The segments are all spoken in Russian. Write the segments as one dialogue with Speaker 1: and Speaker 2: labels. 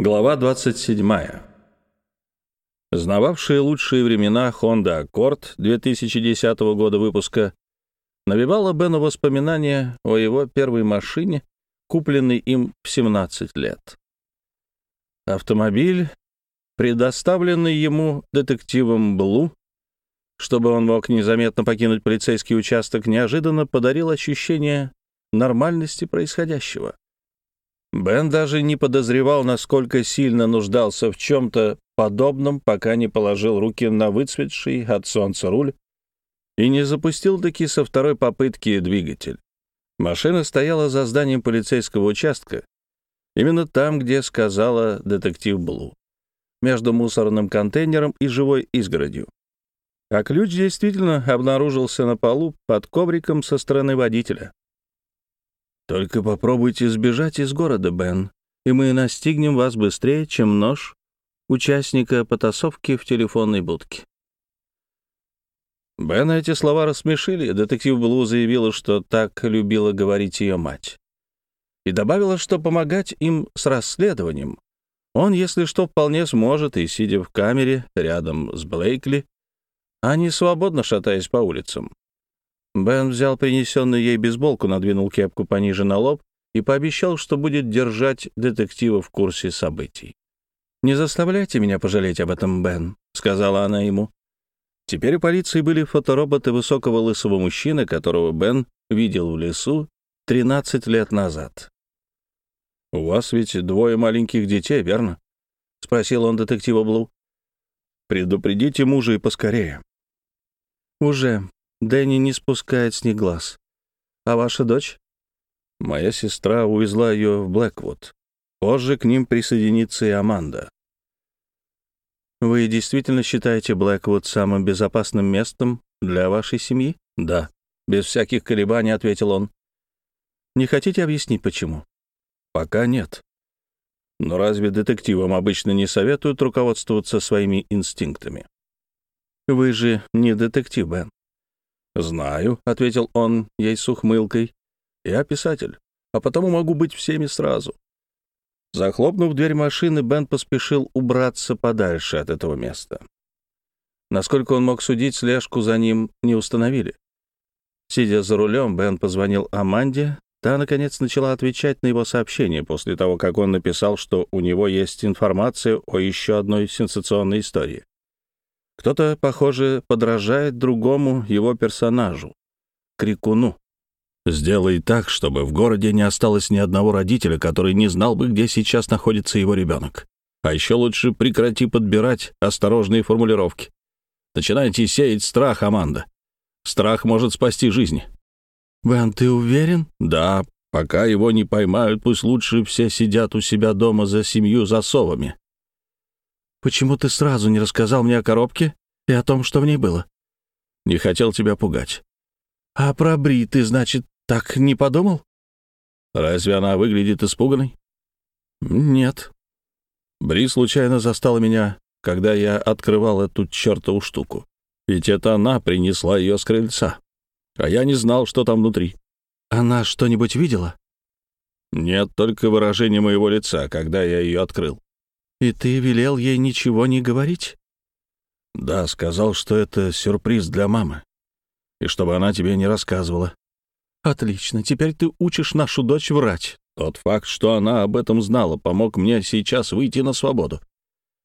Speaker 1: Глава 27. Знававшие лучшие времена Honda Accord 2010 года выпуска навевала Бену воспоминания о его первой машине, купленной им в 17 лет. Автомобиль, предоставленный ему детективом Блу, чтобы он мог незаметно покинуть полицейский участок, неожиданно подарил ощущение нормальности происходящего. Бен даже не подозревал, насколько сильно нуждался в чем-то подобном, пока не положил руки на выцветший от солнца руль и не запустил таки со второй попытки двигатель. Машина стояла за зданием полицейского участка, именно там, где сказала детектив Блу, между мусорным контейнером и живой изгородью. А ключ действительно обнаружился на полу под ковриком со стороны водителя. Только попробуйте сбежать из города, Бен, и мы настигнем вас быстрее, чем нож участника потасовки в телефонной будке. Бена эти слова рассмешили. Детектив Блу заявила, что так любила говорить ее мать. И добавила, что помогать им с расследованием он, если что, вполне сможет, и, сидя в камере рядом с Блейкли, а не свободно шатаясь по улицам. Бен взял принесенную ей бейсболку, надвинул кепку пониже на лоб и пообещал, что будет держать детектива в курсе событий. «Не заставляйте меня пожалеть об этом, Бен», — сказала она ему. Теперь у полиции были фотороботы высокого лысого мужчины, которого Бен видел в лесу 13 лет назад. «У вас ведь двое маленьких детей, верно?» — спросил он детектива Блу. «Предупредите мужа и поскорее». «Уже. Дэнни не спускает с них глаз. А ваша дочь? Моя сестра увезла ее в Блэквуд. Позже к ним присоединится и Аманда. Вы действительно считаете Блэквуд самым безопасным местом для вашей семьи? Да. Без всяких колебаний ответил он. Не хотите объяснить, почему? Пока нет. Но разве детективам обычно не советуют руководствоваться своими инстинктами? Вы же не детектив, Бен. «Знаю», — ответил он ей с ухмылкой. «Я писатель, а потому могу быть всеми сразу». Захлопнув дверь машины, Бен поспешил убраться подальше от этого места. Насколько он мог судить, слежку за ним не установили. Сидя за рулем, Бен позвонил Аманде. Та, наконец, начала отвечать на его сообщение после того, как он написал, что у него есть информация о еще одной сенсационной истории. Кто-то, похоже, подражает другому его персонажу — Крикуну. Сделай так, чтобы в городе не осталось ни одного родителя, который не знал бы, где сейчас находится его ребенок. А еще лучше прекрати подбирать осторожные формулировки. Начинайте сеять страх, Аманда. Страх может спасти жизнь. «Бен, ты уверен?» «Да, пока его не поймают, пусть лучше все сидят у себя дома за семью засовами. Почему ты сразу не рассказал мне о коробке и о том, что в ней было? Не хотел тебя пугать. А про Бри ты, значит, так не подумал? Разве она выглядит испуганной? Нет. Бри случайно застала меня, когда я открывал эту чертову штуку. Ведь это она принесла ее с крыльца. А я не знал, что там внутри. Она что-нибудь видела? Нет, только выражение моего лица, когда я ее открыл. «И ты велел ей ничего не говорить?» «Да, сказал, что это сюрприз для мамы, и чтобы она тебе не рассказывала». «Отлично, теперь ты учишь нашу дочь врать. Тот факт, что она об этом знала, помог мне сейчас выйти на свободу.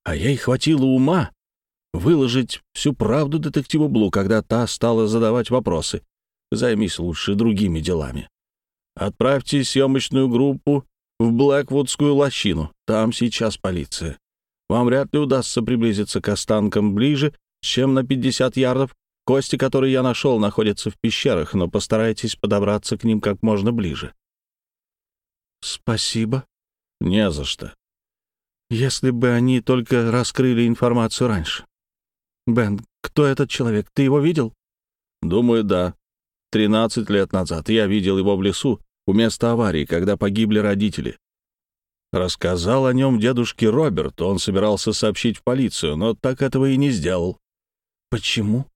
Speaker 1: А ей хватило ума выложить всю правду детективу Блу, когда та стала задавать вопросы. Займись лучше другими делами. Отправьте съемочную группу в Блэквудскую лощину. Там сейчас полиция. Вам вряд ли удастся приблизиться к останкам ближе, чем на 50 ярдов. Кости, которые я нашел, находятся в пещерах, но постарайтесь подобраться к ним как можно ближе. Спасибо. Не за что. Если бы они только раскрыли информацию раньше. Бен, кто этот человек? Ты его видел? Думаю, да. Тринадцать лет назад я видел его в лесу у места аварии, когда погибли родители. Рассказал о нем дедушке Роберт, он собирался сообщить в полицию, но так этого и не сделал. Почему?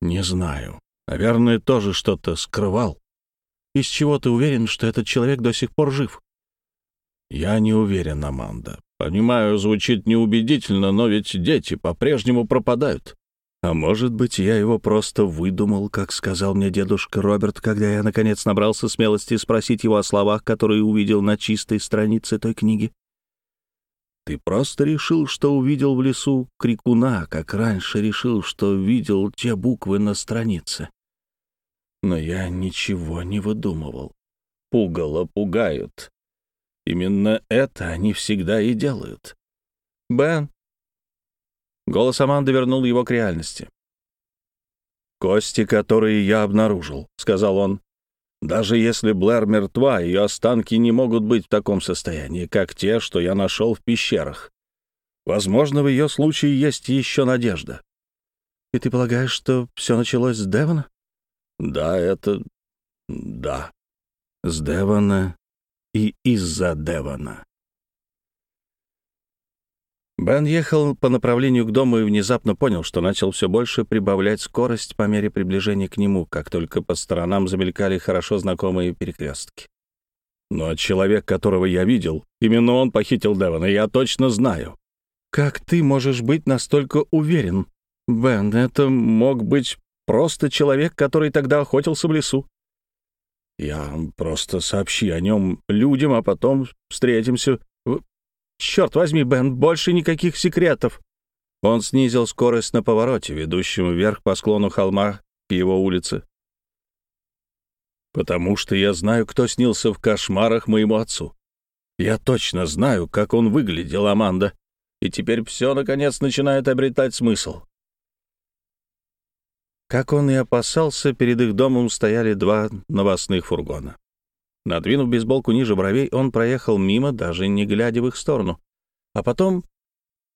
Speaker 1: Не знаю. Наверное, тоже что-то скрывал. Из чего ты уверен, что этот человек до сих пор жив? Я не уверен, Аманда. Понимаю, звучит неубедительно, но ведь дети по-прежнему пропадают. А может быть, я его просто выдумал, как сказал мне дедушка Роберт, когда я, наконец, набрался смелости спросить его о словах, которые увидел на чистой странице той книги. Ты просто решил, что увидел в лесу крикуна, как раньше решил, что видел те буквы на странице. Но я ничего не выдумывал. Пугало пугают. Именно это они всегда и делают. «Бен!» Голос Аманды вернул его к реальности. «Кости, которые я обнаружил», — сказал он. Даже если Блэр мертва, ее останки не могут быть в таком состоянии, как те, что я нашел в пещерах. Возможно, в ее случае есть еще надежда. И ты полагаешь, что все началось с Девона? Да, это... да. С Девона и из-за Девона. Бен ехал по направлению к дому и внезапно понял, что начал все больше прибавлять скорость по мере приближения к нему, как только по сторонам замелькали хорошо знакомые перекрестки. Но человек, которого я видел, именно он похитил Девона, я точно знаю. Как ты можешь быть настолько уверен? Бен, это мог быть просто человек, который тогда охотился в лесу. Я просто сообщи о нем людям, а потом встретимся «Черт возьми, Бен, больше никаких секретов!» Он снизил скорость на повороте, ведущем вверх по склону холма к его улице. «Потому что я знаю, кто снился в кошмарах моему отцу. Я точно знаю, как он выглядел, Аманда, и теперь все, наконец, начинает обретать смысл». Как он и опасался, перед их домом стояли два новостных фургона. Надвинув бейсболку ниже бровей, он проехал мимо, даже не глядя в их сторону. А потом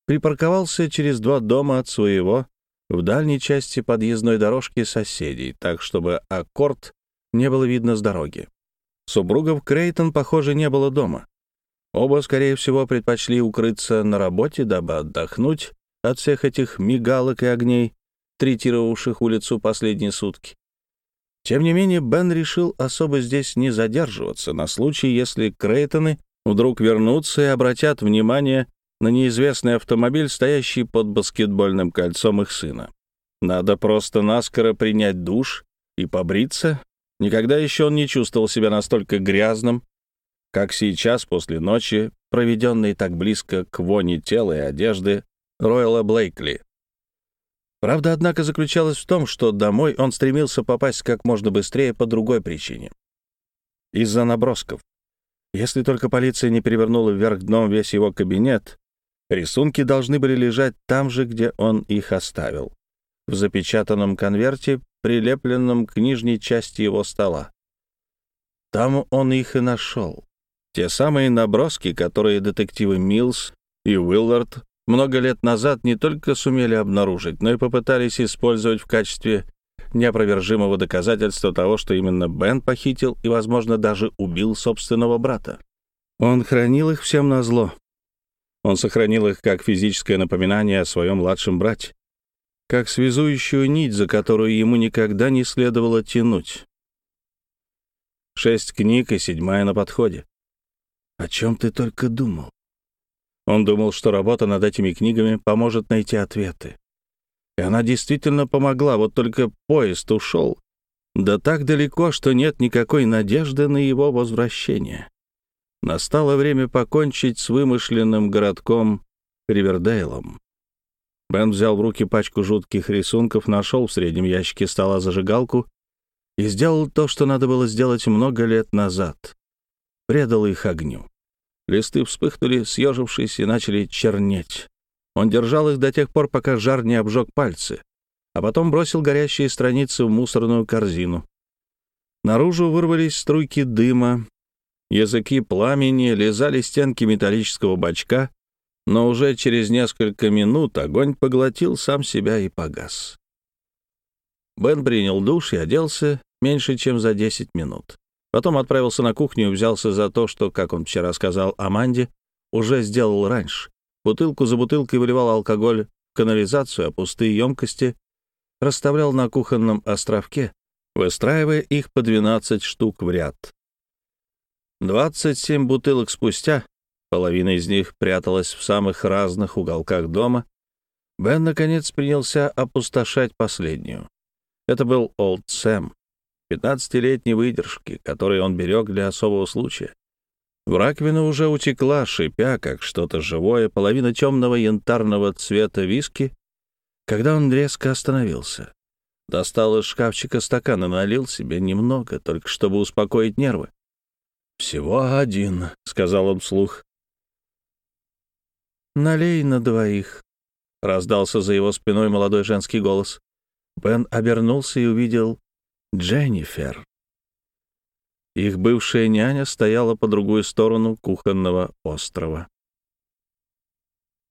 Speaker 1: припарковался через два дома от своего в дальней части подъездной дорожки соседей, так, чтобы аккорд не было видно с дороги. Супругов Крейтон, похоже, не было дома. Оба, скорее всего, предпочли укрыться на работе, дабы отдохнуть от всех этих мигалок и огней, третировавших улицу последние сутки. Тем не менее, Бен решил особо здесь не задерживаться на случай, если Крейтоны вдруг вернутся и обратят внимание на неизвестный автомобиль, стоящий под баскетбольным кольцом их сына. Надо просто наскоро принять душ и побриться. Никогда еще он не чувствовал себя настолько грязным, как сейчас после ночи, проведенной так близко к воне тела и одежды Ройла Блейкли. Правда, однако, заключалась в том, что домой он стремился попасть как можно быстрее по другой причине. Из-за набросков. Если только полиция не перевернула вверх дном весь его кабинет, рисунки должны были лежать там же, где он их оставил, в запечатанном конверте, прилепленном к нижней части его стола. Там он их и нашел. Те самые наброски, которые детективы Милс и Уиллард много лет назад не только сумели обнаружить, но и попытались использовать в качестве неопровержимого доказательства того, что именно Бен похитил и, возможно, даже убил собственного брата. Он хранил их всем назло. Он сохранил их как физическое напоминание о своем младшем брате, как связующую нить, за которую ему никогда не следовало тянуть. Шесть книг и седьмая на подходе. О чем ты только думал? Он думал, что работа над этими книгами поможет найти ответы. И она действительно помогла, вот только поезд ушел. Да так далеко, что нет никакой надежды на его возвращение. Настало время покончить с вымышленным городком Ривердейлом. Бен взял в руки пачку жутких рисунков, нашел в среднем ящике стола зажигалку и сделал то, что надо было сделать много лет назад. Предал их огню. Листы вспыхнули, съежившись, и начали чернеть. Он держал их до тех пор, пока жар не обжег пальцы, а потом бросил горящие страницы в мусорную корзину. Наружу вырвались струйки дыма, языки пламени лизали стенки металлического бачка, но уже через несколько минут огонь поглотил сам себя и погас. Бен принял душ и оделся меньше, чем за 10 минут. Потом отправился на кухню и взялся за то, что, как он вчера сказал Аманде, уже сделал раньше. Бутылку за бутылкой выливал алкоголь в канализацию, а пустые емкости расставлял на кухонном островке, выстраивая их по 12 штук в ряд. 27 бутылок спустя Половина из них пряталась в самых разных уголках дома. Бен, наконец, принялся опустошать последнюю. Это был Олд Сэм, пятнадцатилетней выдержки, который он берег для особого случая. В раковину уже утекла, шипя, как что-то живое, половина темного янтарного цвета виски, когда он резко остановился. Достал из шкафчика стакан и налил себе немного, только чтобы успокоить нервы. «Всего один», — сказал он вслух. «Налей на двоих», — раздался за его спиной молодой женский голос. Бен обернулся и увидел Дженнифер. Их бывшая няня стояла по другую сторону кухонного острова.